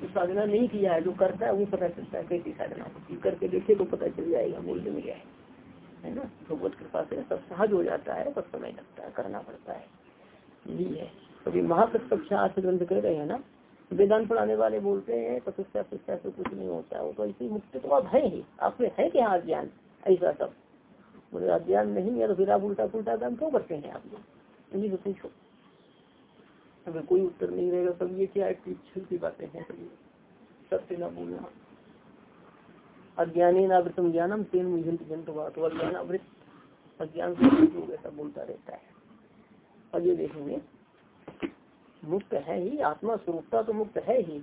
S1: जो साधना नहीं किया है, जो करता है, वो पता चलता है, कैसी साधना होती करके देखे तो पता चल जाएगा मूल्य में क्या है। ना? भगवत कृपा से सब सहज हो जाता है, बस समय लगता है, करना पड़ता है। यही है। अभी महाप्रत्यक्षा ग्रंथ कह रहे हैं ना वेदांत पढ़ाने वाले बोलते हैं तपस्या शिक्षा से कुछ नहीं होता। वो तो ऐसी मुक्ति तो आप है ही। आप में है क्या ज्ञान ऐसा सब। बोले, अज्ञान नहीं है तो फिर आप उल्टा पुलटा काम क्यों करते हैं आप? लोग से पूछो। अगर कोई उत्तर नहीं रहेगा सब ये क्या की बातें हैं सत्य न बोलना। अज्ञानी नावृतम ज्ञानम, तेन मुझे जंतु बात अज्ञान अवृत अज्ञान से बोलता रहता है। और ये देखेंगे मुक्त है ही आत्मा स्वरूपता तो मुक्त है ही,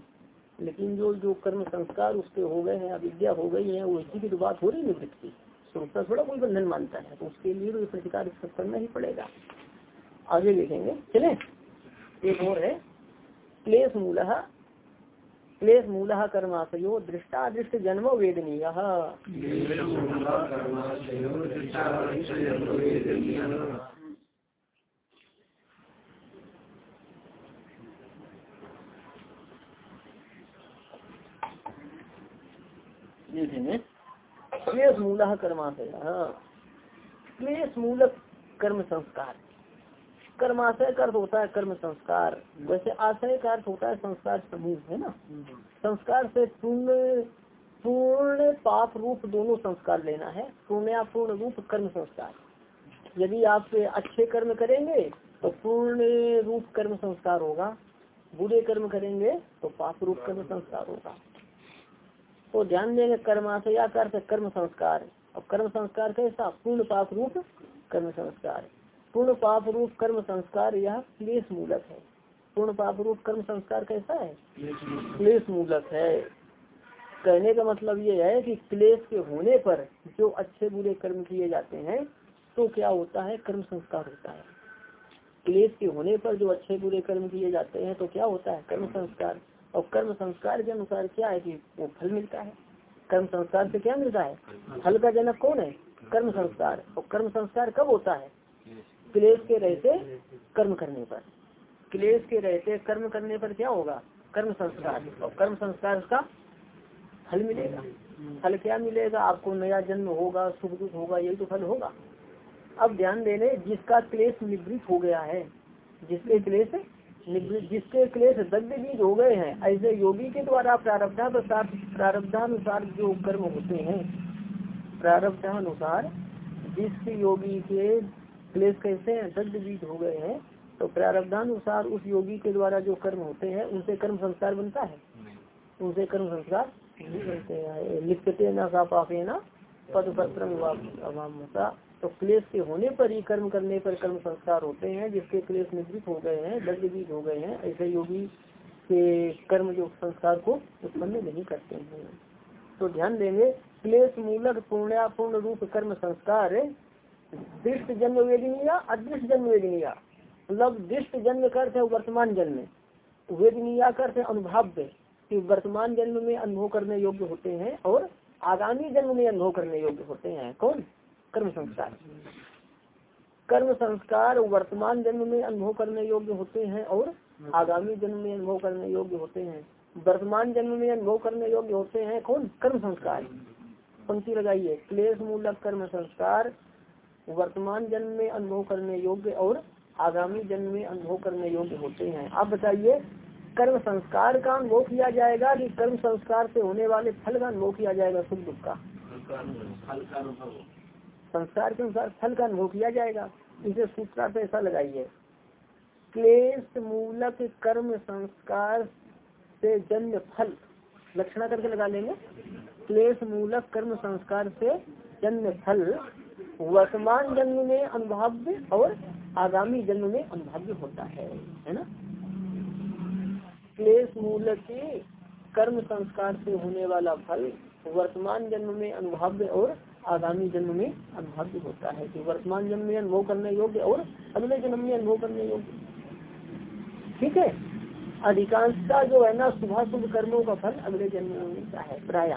S1: लेकिन जो जो कर्म संस्कार उसके हो गए हैं, अविद्या हो गई है, वो इसी की तो बात हो रही निवृत्त। की स्वरूपता थोड़ा कोई बंधन मानता है तो उसके लिए तो प्रतिकार करना ही पड़ेगा। आगे देखेंगे, चले? एक और है, क्लेश मूल क्लेश मूल कर्माशयो दृष्टादृष्ट जन्म वेदनीय। क्लेश मूल कर्माशय क्लेश मूलक कर्म संस्कार कर्माशय का अर्थ होता है कर्म संस्कार वैसे आशय का अर्थ होता है संस्कार समूह, है ना? संस्कार से पूर्ण पूर्ण पाप रूप दोनों संस्कार लेना है। पूर्ण पूर्ण रूप कर्म संस्कार यदि आप अच्छे कर्म करेंगे तो पूर्ण रूप कर्म संस्कार होगा। बुरे कर्म करेंगे तो पाप रूप कर्म संस्कार होगा। तो ध्यान देंगे कर्माशया का कर्म संस्कार और कर्म संस्कार कैसा पूर्ण पाप रूप कर्म संस्कार पूर्ण पाप रूप कर्म संस्कार यह क्लेश मूलक है। पूर्ण पाप रूप कर्म संस्कार कैसा है? क्लेश मूलक है। कहने का मतलब ये है कि क्लेश के होने पर जो अच्छे बुरे कर्म किए जाते हैं तो क्या होता है? कर्म संस्कार होता है। क्लेश के होने पर जो अच्छे बुरे कर्म किए जाते हैं तो क्या होता है? कर्म संस्कार। और कर्म संस्कार के अनुसार क्या है कि वो फल मिलता है? कर्म संस्कार से क्या मिलता है? फल का जनक कौन है? कर्म संस्कार। और कर्म संस्कार कब होता है? क्लेश के रहते कर्म करने पर। क्लेश के रहते कर्म करने पर क्या होगा? कर्म संस्कार। और कर्म संस्कार का फल मिलेगा। फल क्या मिलेगा? आपको नया जन्म होगा सुख दुख होगा, यही तो फल होगा। अब ध्यान देने, जिसका क्लेश निवृत्त हो गया है, जिसके क्लेश जिसके क्लेश दग्ध बीज हो गए हैं ऐसे योगी के द्वारा प्रारब्धा प्रारब्धानुसार जो कर्म होते हैं प्रारब्धानुसार जिस योगी के क्लेश कैसे हैं दग्ध बीज हो गए हैं तो प्रारब्धानुसार उस योगी के द्वारा जो कर्म होते हैं उनसे कर्म संस्कार बनता है। उनसे कर्म संस्कार नहीं बनते हैं। लिखते न का पापे न पद पत्र तो क्लेश के होने पर ही कर्म करने पर कर्म संस्कार होते हैं, जिसके क्लेश निवृत्त हो गए हैं दग्ध बीज हो गए हैं, ऐसे योगी के कर्म जो संस्कार को उत्पन्न नहीं करते हैं। तो ध्यान देंगे, क्लेश मूलक पूर्ण रूप कर्म संस्कार, दृष्ट जन्म वेदनीय, अदृष्ट जन्म वेदनीय। मतलब दृष्ट जन्म करते है वर्तमान जन्म। वेदनीय करते अनुभाव्य, कि वर्तमान जन्म में अनुभव करने योग्य होते हैं और आगामी जन्म में अनुभव करने योग्य होते हैं। कौन? कर्म संस्कार। कर्म संस्कार वर्तमान जन्म में अनुभव करने योग्य होते हैं और आगामी जन्म में अनुभव करने योग्य होते हैं। वर्तमान जन्म में अनुभव करने योग्य होते हैं। कौन? कर्म संस्कार। पंक्ति लगाइए। क्लेश मूलक कर्म संस्कार। वर्तमान जन्म में अनुभव करने योग्य और आगामी जन्म में अनुभव करने योग्य होते हैं। आप बताइए कर्म संस्कार का अनुभव किया जाएगा कि कर्म संस्कार से होने वाले फल का अनुभव किया जाएगा सुख दुख का। संस्कार के अनुसार फल का अनुभव किया जाएगा। इसे सूत्रार्थ ऐसा लगाइए। क्लेश मूलक कर्म संस्कार से जन्म फल। लक्षणा करके लगा लेंगे। क्लेश मूलक कर्म संस्कार से जन्म फल वर्तमान जन्म में अनुभाव्य और आगामी जन्म में अनुभाव्य होता है है ना? मूल के कर्म संस्कार से होने वाला फल वर्तमान जन्म में अनुभाव्य और आगामी जन्म में अनुभाव्य होता है। कि वर्तमान जन्म में अनुभव करने योग्य और अगले जन्म में अनुभव करने योग्य। ठीक है? अधिकांशता जो है ना सुबह शुभ कर्मों का फल अगले जन्म में मिलता है, प्राय।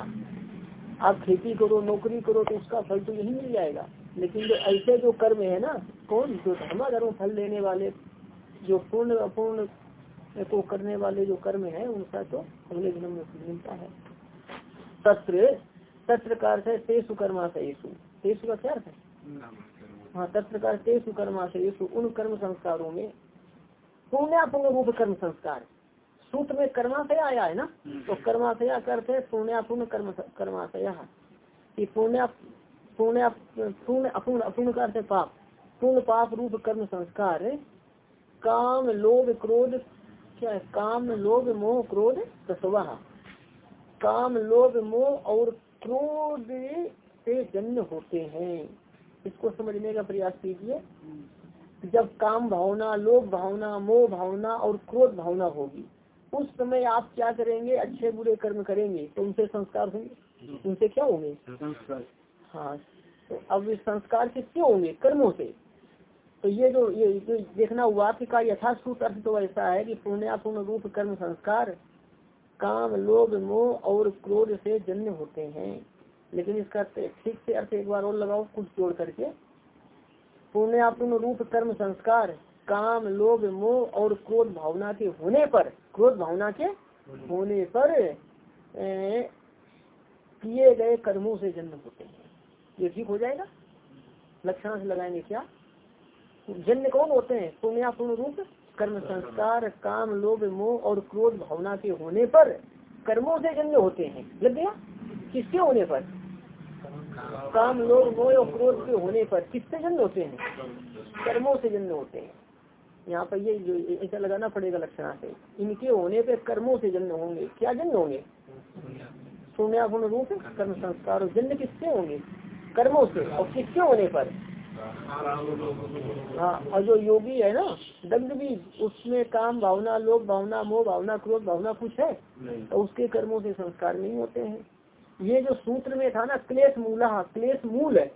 S1: आप खेती करो, नौकरी करो तो उसका फल तो यही मिल जाएगा। लेकिन जो ऐसे जो कर्म है ना, कौन? जो धर्माधर्म फल देने वाले, जो पूर्ण अपूर्ण को करने वाले जो कर्म है उनका तो अगले जन्म में मिलता है। तत्र तत्र का अर्थ है तेसु कर्माशयसु तेसु का क्या अर्थ है? हाँ तत्र का तेसु कर्माशयसु उन कर्म संस्कारों में पुण्यापूर्ण रूप कर्म संस्कार सूत्र में कर्माशय आया है ना? तो कर्माशया करते है पुण्यापूर्ण कर्म कर्माशय कि पुण्य पुण्य पूर्ण अपूर्ण अपूर्ण का अर्थ पाप। पूर्ण पाप रूप कर्म संस्कार काम लोभ क्रोध क्या है काम लोभ मोह क्रोध प्रसवा। काम लोभ मोह और क्रोध से जन्म होते हैं। इसको समझने का प्रयास कीजिए। जब काम भावना लोभ भावना मोह भावना और क्रोध भावना होगी उस समय आप क्या करेंगे? अच्छे बुरे कर्म करेंगे। तो उनसे संस्कार होंगे? उनसे क्या होंगे? हाँ तो अब संस्कार किससे होंगे? कर्मों से। तो ये जो ये, जो देखना वाक्य का यथाश्रुत अर्थ तो ऐसा है कि पुण्यापूर्ण रूप कर्म संस्कार काम, लोभ, मोह और क्रोध से जन्य होते हैं। लेकिन इसका ठीक से अर्थ एक बार और लगाओ, कुछ जोड़ करके। पुण्यापूर्ण रूप कर्म संस्कार काम, लोभ, मोह और क्रोध भावना के होने पर, क्रोध भावना के होने पर किए गए कर्मों से जन्म होते हैं। ये ठीक हो जाएगा? लक्षण से लगाएँगे क्या? जन्य कौन होते हैं? पुण्यापूर्ण रूप, कर्म संस्कार, काम, लोभ, मोह और क्रोध भावना के होने पर कर्मों से जन्य होते हैं। लग गया? किसके होने पर? काम, लोभ, मोह और क्रोध के होने पर किससे जन्य होते हैं? कर्मों से जन्य होते हैं। यहाँ पर ये जो ऐसा लगाना पड़ेगा लक्षणा से। इनके होने पे कर्मों से जन्म होंगे। क्या जन्म होंगे? पुण्यापूर्ण रूप, कर्म संस्कार और जन्म किससे होंगे? कर्मों से। और किसके होने पर? हाँ और जो योगी है ना दग्ध भी उसमें काम भावना लोक भावना मोह भावना क्रोध भावना कुछ है? तो उसके कर्मों से संस्कार नहीं होते हैं। ये जो सूत्र में था ना क्लेश मूला क्लेश मूल है।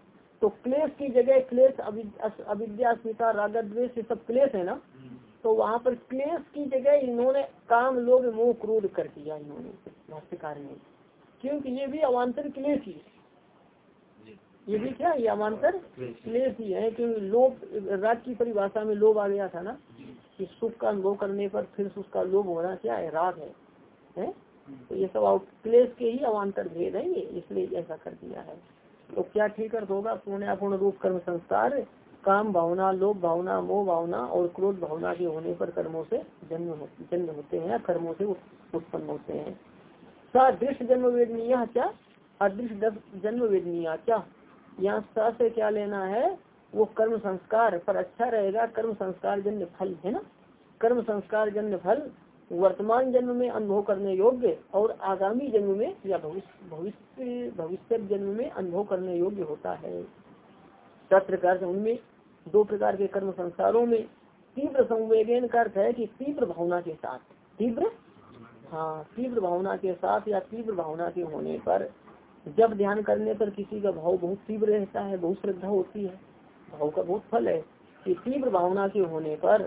S1: तो क्लेश की जगह क्लेश अविद्या रागत द्वेष ये सब क्लेश है ना? तो वहाँ पर क्लेश की जगह इन्होंने काम लोग मोह क्रोध कर दिया इन्होंने भाष्यकार ने। क्योंकि ये भी अवान्तर क्लेश ही। ये भी क्या ये अमांतर क्लेश ही है क्योंकि लोभ राग की परिभाषा में लोभ आ गया था ना? कि सुख का अनुभव करने पर फिर सुख का लोभ होना क्या है? राग है, है? तो ये सब क्लेश के ही अवान्तर भेद है ये इसलिए ऐसा कर दिया है। तो क्या ठीक अर्थ होगा? पूर्ण रूप कर्म संस्कार काम भावना लोभ भावना मोह भावना और क्रोध भावना के होने पर कर्मों से जन्म जन्म होते हैं कर्मों से उत्पन्न होते हैं। सदृश जन्म वेदनीय क्या? अदृश जन्म वेदनीय क्या? यहाँ स से क्या लेना है? वो कर्म संस्कार, पर अच्छा रहेगा कर्म संस्कार जन्य फल, है ना? कर्म संस्कार जन्य फल वर्तमान जन्म में अनुभव करने योग्य और आगामी जन्म में या भविष्य भविष्य जन्म में अनुभव करने योग्य होता है। प्रकार से उनमें दो प्रकार के कर्म संस्कारों में तीव्र संवेदन का अर्थ है कि तीव्र भावना के साथ, तीव्र? हाँ तीव्र भावना के साथ या तीव्र भावना के होने पर जब ध्यान करने पर किसी का भाव बहुत तीव्र रहता है, बहुत श्रद्धा होती है, भाव का बहुत फल है, कि तीव्र भावना के होने पर,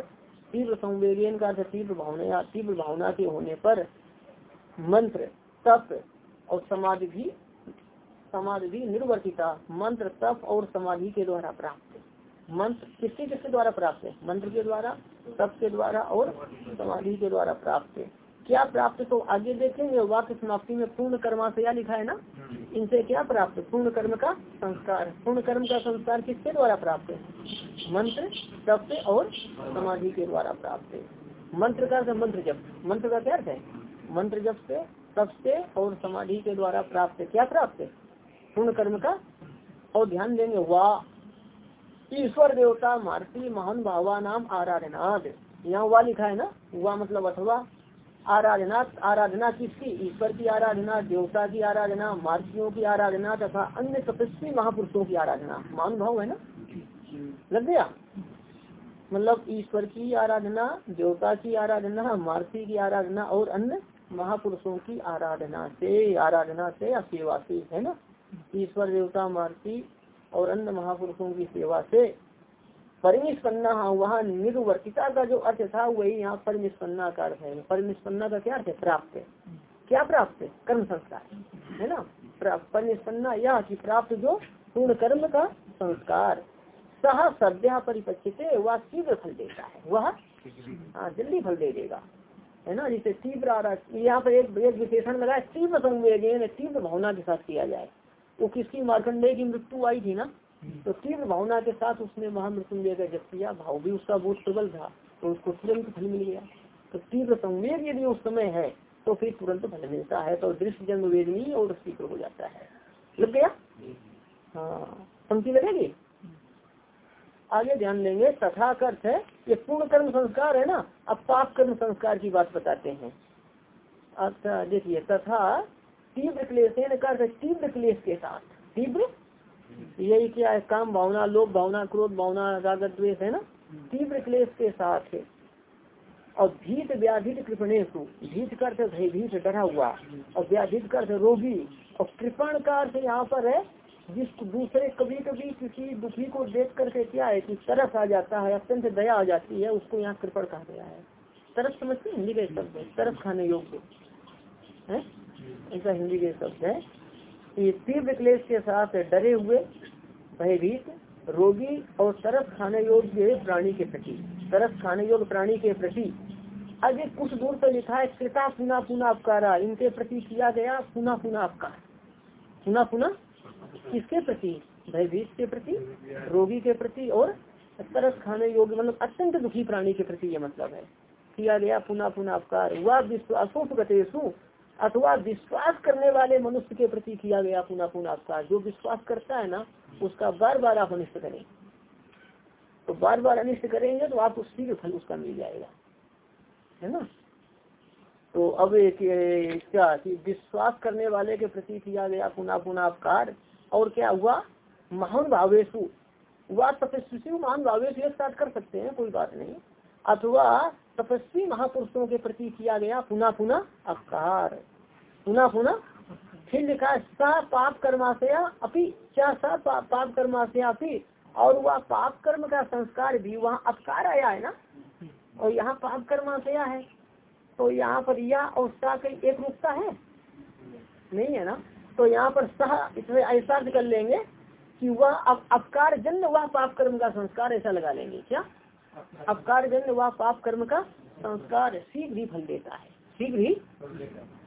S1: तीव्र संवेदन का तीव्र भावना तीव्र भावना के होने पर मंत्र, तप और समाधि भी समाधि भी निर्वर्तिता मंत्र, तप और समाधि के द्वारा प्राप्त मंत्र किसके किसके द्वारा प्राप्त है? मंत्र के द्वारा, तप के द्वारा और समाधि के द्वारा प्राप्त है। क्या प्राप्त तो आगे देखेंगे वाक्य समाप्ति में पूर्ण कर्मा से कर्माशया लिखा है ना? इनसे क्या प्राप्त? पूर्ण कर्म का संस्कार। पूर्ण कर्म का संस्कार किसके द्वारा प्राप्त है? मंत्र तप से और समाधि के द्वारा प्राप्त है। मंत्र का मंत्र जप। मंत्र का क्या अर्थ है? मंत्र जप से तप से और समाधि के द्वारा प्राप्त है। क्या प्राप्त है? पूर्ण कर्म का? और ध्यान देंगे वाह! ईश्वर देवता मारती महान भावा नाम यहाँ हुआ लिखा है ना? हुआ मतलब अथवा। आराधना आराधना किसकी? ईश्वर की आराधना, देवता की आराधना, मार्गियों की आराधना तथा अन्य तपस्वी महापुरुषों की आराधना। मान भाव है ना? लग गया? मतलब ईश्वर की आराधना, देवता की आराधना मारती की आराधना और अन्य महापुरुषों की आराधना से आराधना से या सेवा से, है ना? ईश्वर, देवता मारती और अन्य महापुरुषों की सेवा से। परमिस्पन्ना वहाँ निर्वर्तिता का जो अर्थ था, वही यहाँ परमिस्पन्ना का अर्थ है। परमिस्पन्ना का क्या अर्थ है? प्राप्त क्या प्राप्त है? कर्म संस्कार, है ना? परमिस्पन्ना यह की प्राप्त जो पूर्ण कर्म का संस्कार। सह सद्या परिपक्षित वह शीघ्र फल देता है। वह हाँ जल्दी फल दे देगा, है ना? जिसे तीव्र यहाँ पर एक एक विशेषण लगा तीव्र संवेदन तीव्र भावना के साथ किया जाए। वो किसकी मार्कंडे की मृत्यु आई थी ना? तो तीव्र भावना के साथ उसने महामृत्युंजय का जब किया। भाव भी उसका बहुत प्रबल था तो उसको तुरंत फल मिल गया। तो तीव्र संवेद यदि उस समय है तो फिर तुरंत फल मिलता है तो दृश्य जन्म वेदनी और शीघ्र हो जाता है। लग गया? हाँ। पंक्ति लगेगी? आगे ध्यान देंगे तथा अर्थ है, ये पूर्ण कर्म संस्कार है ना? अब पाप कर्म संस्कार की बात बताते हैं। अच्छा देखिए, तथा तीव्र क्लेश तीव्र क्लेश के साथ। तीव्र यही क्या है? काम, भावना, लोभ, भावना, क्रोध, भावना राग द्वेष है ना? तीव्र क्लेश के साथ है। और भीत, व्याधित कृपणेशु, भीत कर भयभीत डरा हुआ, और व्याधित कर रोगी, और कृपण का अर्थ यहाँ पर है जिस दूसरे कभी कभी किसी दुखी को देख करके क्या है कि तरस आ जाता है, अत्यंत दया आ जाती है, उसको यहाँ कृपण कहा गया है। तरस समझते हिंदी के शब्द है, तरस खाने योग्य। है? ऐसा हिंदी के शब्द है। तीव्र क्लेश के साथ डरे हुए, भयभीत, रोगी और तरस खाने योग्य प्राणी के प्रति, तरस खाने योग्य प्राणी के प्रति। आगे कुछ दूर पर लिखा है, कृता पुनः पुनः अपकारा। इनके प्रति किया गया पुनः पुनः अपकार। पुनः पुनः? किसके प्रति? भयभीत के प्रति, रोगी के प्रति और तरस खाने योग्य मतलब अत्यंत दुखी प्राणी के प्रति ये मतलब है। किया गया पुनः पुनः अपकार। वह, विश्वासों गतेशु अथवा विश्वास करने वाले मनुष्य के प्रति किया गया पुनः पुनः अपकार जो विश्वास करता है ना, उसका बार बार आप अनिष्ट करें। तो बार बार अनिष्ट करेंगे तो आप शीघ्र फल उसका मिल जाएगा। है ना? तो अब एक क्या विश्वास करने वाले के प्रति किया गया पुनः पुनः अपकार और क्या हुआ? महान भावेशु। वह तपस्वी, महान भावेश एक साथ कर सकते हैं, कोई बात नहीं। अथवा तपस्वी महापुरुषों के प्रति किया गया पुनः पुनः अपकार पुनः सुना फिर लिखा सा पाप कर्माशया अपी क्या सा पाप कर्माशया अपी। और वह पाप कर्म का संस्कार भी वहाँ अपकार आया है ना? और यहाँ पाप कर्माशया है। तो यहाँ पर या और सा कई एक रूपता है? नहीं है ना? तो यहाँ पर सह इसमें ऐसा कर लेंगे कि वह अपकार जन्म वह पाप कर्म का संस्कार ऐसा लगा लेंगे। क्या? अपकार जन्म वह पाप कर्म का संस्कार शीघ्र ही फल देता है। शीघ्र ही?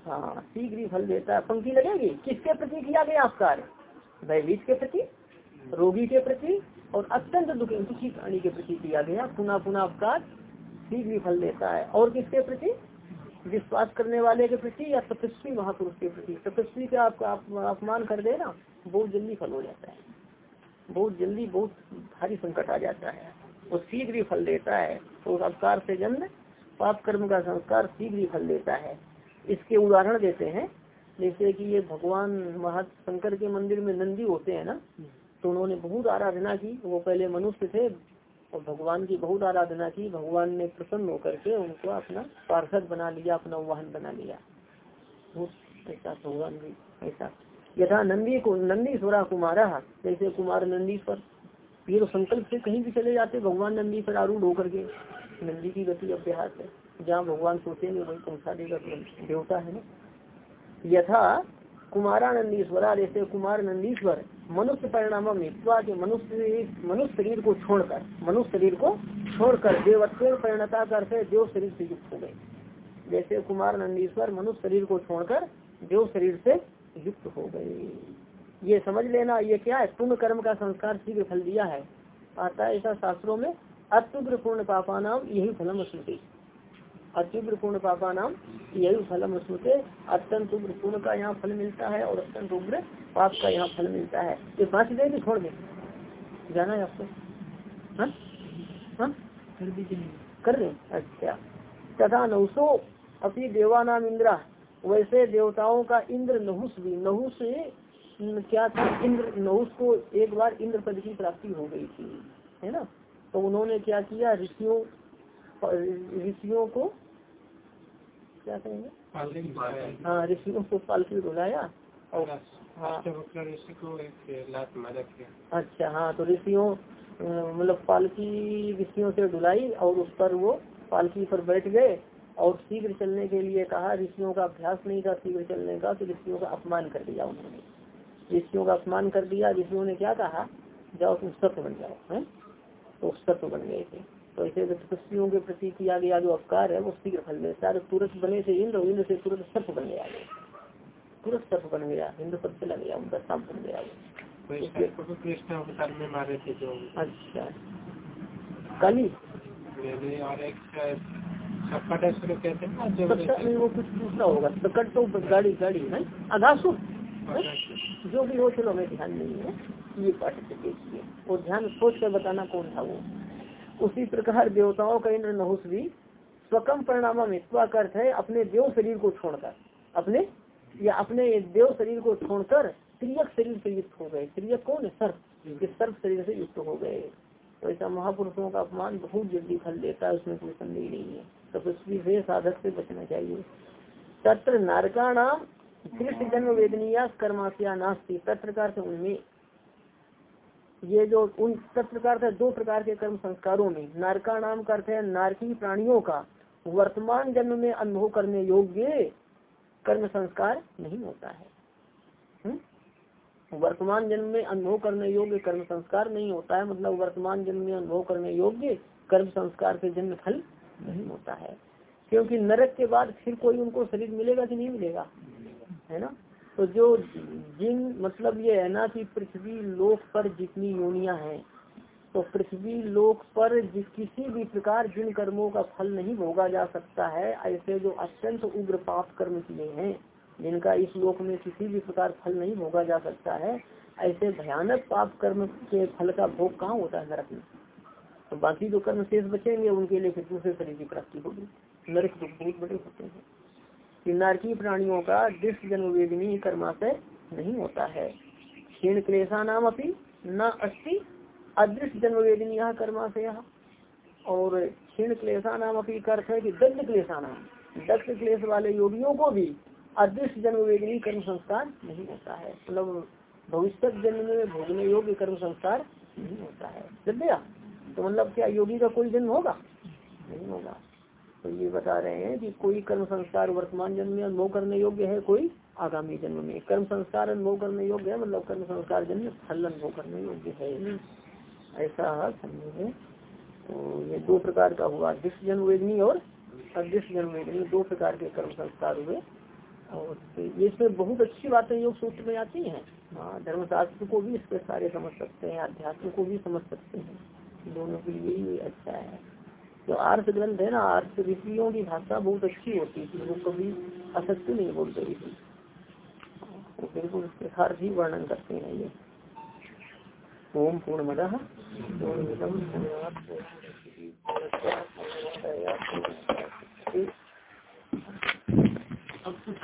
S1: हाँ शीघ्र ही फल देता है। पंक्ति लगेगी? किसके प्रति किया गया अपकार भयभीत के प्रति, रोगी के प्रति, और अत्यंत दुखी दुखी प्राणी के प्रति किया गया पुनः पुनः अपकार शीघ्र ही फल देता है। और किसके प्रति? विश्वास करने वाले के प्रति या तपस्वी महापुरुष के प्रति? तपस्वी का आपका अपमान कर देना, बहुत जल्दी फल हो जाता है। बहुत जल्दी बहुत भारी संकट आ जाता है। वो शीघ्र ही फल देता है। तो अवकार से जन्म, पाप कर्म का संस्कार शीघ्र ही फल देता है। इसके उदाहरण देते हैं। जैसे कि ये भगवान महाशंकर के मंदिर में नंदी होते हैं ना तो उन्होंने बहुत आराधना की। वो पहले मनुष्य थे और भगवान की बहुत आराधना की। भगवान ने प्रसन्न होकर के उनको अपना पार्षद बना लिया, अपना वाहन बना लिया। ऐसा भगवान भी, ऐसा। यथा नंदी को नंदी स्वरा कुमारा, जैसे कुमार नंदीश्वर, ये तो संकल्प से कहीं भी चले जाते, भगवान नंदी पर आरूढ़ होकर के। नंदी की गति अभ्यास है। जहाँ भगवान सोचेंगे वही पहुँचा देगा देवता है यथा कुमारानंदीश्वरा जैसे कुमार नंदीश्वर मनुष्य परिणाम के मनुष्य मनुष्य शरीर को छोड़कर, मनुष्य शरीर को छोड़कर देवत्व परिणता करते देव शरीर से युक्त हो गए। जैसे कुमार नंदीश्वर मनुष्य शरीर को छोड़कर देव शरीर से युक्त हो गए। ये समझ लेना, ये क्या है? पुण्य कर्म का संस्कार शीघ्र फल दिया है। आता है ऐसा शास्त्रों में अत्युग्र पूर्ण पापा नाम यही फलम स्मृति अत्युग्र पूर्ण पापा नाम यही फलम स्मृति। अत्यंत उग्र पूर्ण का यहाँ फल मिलता है और अत्यंत उग्र पाप का यहाँ फल मिलता है। ये पाँच देंगे छोड़ दे। जाना है आपको हाँ? हाँ? कर दीजिए। कर दे अच्छा। तथा नौसो अपनी देवा नाम इंद्रा। वैसे देवताओं का इंद्र नहुस भी। नहुस क्या था? इंद्र नहुस को एक बार इंद्र पद की प्राप्ति हो गई थी। है ना? तो उन्होंने क्या किया? ऋषियों ऋषियों को क्या कहेंगे हाँ। ऋषियों को पालकी डुलाया और हाँ। अच्छा हाँ तो ऋषियों मतलब पालकी ऋषियों से डुलाई और उस पर वो पालकी पर बैठ गए और शीघ्र चलने के लिए कहा ऋषियों का अभ्यास नहीं था शीघ्र चलने का तो ऋषियों का अपमान कर दिया उन्होंने। ऋषियों का अपमान कर दिया ऋषियों ने क्या कहा जाओ तुम सत्य बन जाओ है? तो सत्य बन गए थे। तो ऐसे तपस्वियों के प्रति किया गया जो अपकार है वो शीघ्र फल देता है तुरंत बने से इंद्र इंद्र से तुरंत सत्य बन गया तुरंत सत्य बन गया हिंदू पद चला गया उनका सांप बन गया
S2: कृष्ण अवतार में मारे थे जो।
S1: अच्छा। काली?
S2: और एक कहते हैं
S1: वो कुछ दूसरा होगा। सकट तो गाड़ी गाड़ी है अघासु जो भी हो चलो हमें ध्यान नहीं है। ये पाठ से देखिए। और ध्यान सोच कर बताना कौन था वो? उसी प्रकार देवताओं का इंद्र नहुस भी स्वकम परिणाम अर्थ है, अपने देव शरीर को छोड़कर। अपने, या अपने देव शरीर को छोड़कर त्रियक शरीर से युक्त हो गए। त्रियक कौन? है सर्प सर्प शरीर से युक्त हो गए। तो ऐसा महापुरुषों का अपमान बहुत जल्दी फल देता है, उसमें कोई संदेह नहीं है। तपस्वी से साधक से बचना चाहिए। तत्र नारका नाम दृष्ट जन्म वेदनीय कर्माशया नास्ती। तत्प्रकार से उनमें ये जो उन तत्प्रकार से दो प्रकार के कर्म संस्कारों में, नारका नाम करते हैं, नारकी प्राणियों का, वर्तमान जन्म में अनुभव करने योग्य कर्म संस्कार नहीं होता है। हुँ? वर्तमान जन्म में अनुभव करने योग्य कर्म संस्कार नहीं होता है मतलब वर्तमान जन्म में अनुभव करने योग्य कर्म संस्कार से जन्म फल नहीं होता है। क्योंकि नरक के बाद फिर कोई उनको शरीर मिलेगा कि नहीं मिलेगा? है ना? तो जो जिन मतलब ये है ना कि पृथ्वी लोक पर जितनी योनिया हैं तो पृथ्वी लोक पर जिस किसी भी प्रकार जिन कर्मों का फल नहीं भोगा जा सकता है, ऐसे जो अत्यंत उग्र पाप कर्म किए हैं, जिनका इस लोक में किसी भी प्रकार फल नहीं भोगा जा सकता है, ऐसे भयानक पाप कर्म के फल का भोग कहाँ होता है नरक में? तो बाकी जो कर्म शेष बचेंगे, उनके लिए फिर दूसरे शरीर की प्राप्ति होगी। नरक तो बहुत बड़े होते हैं। नारकी प्राणियों का दृष्ट जन्म वेदनी कर्माशय नहीं होता है। क्षीण क्लेशा नाम अपनी न अस्थि अदृष्ट जन्म यहाँ कर्माशय और क्षीण क्लेशा नाम अपनी अर्थ है कि दग्ध क्लेशा नाम दग्ध क्लेश वाले योगियों को भी अदृष्ट जन्म वेदनी कर्म संस्कार नहीं होता है। मतलब भविष्य जन्म में भोगने योग्य कर्म संस्कार नहीं होता है। जब तो मतलब क्या योगी का कोई जन्म होगा? नहीं होगा। तो ये बता रहे हैं कि कोई कर्म संस्कार वर्तमान जन्म में अनुभव करने योग्य है, कोई आगामी जन्म में। कर्म संस्कार अनुभव करने योग्य है मतलब कर्म संस्कार जन्म फल अनुभव करने योग्य है। ऐसा समझे तो ये दो प्रकार का हुआ, दिश जन्म वेदनी और अदृश्य जन्म वेदनी। दो प्रकार के कर्म संस्कार हुए। और इसमें बहुत अच्छी बातें योग सूत्र में आती हैं। हाँ धर्मशास्त्र को भी इसके सारे समझ सकते हैं अध्यात्म को भी समझ सकते हैं। दोनों के लिए ही अच्छा है। जो आर्थ ग्रंथ है ना, आर्थ ऋषियों की भाषा बहुत अच्छी होती थी, वो कभी असत्य नहीं बोलते थी। बिल्कुल उसके साथ ही वर्णन करते हैं ये। ओम पूर्ण मद अब कुछ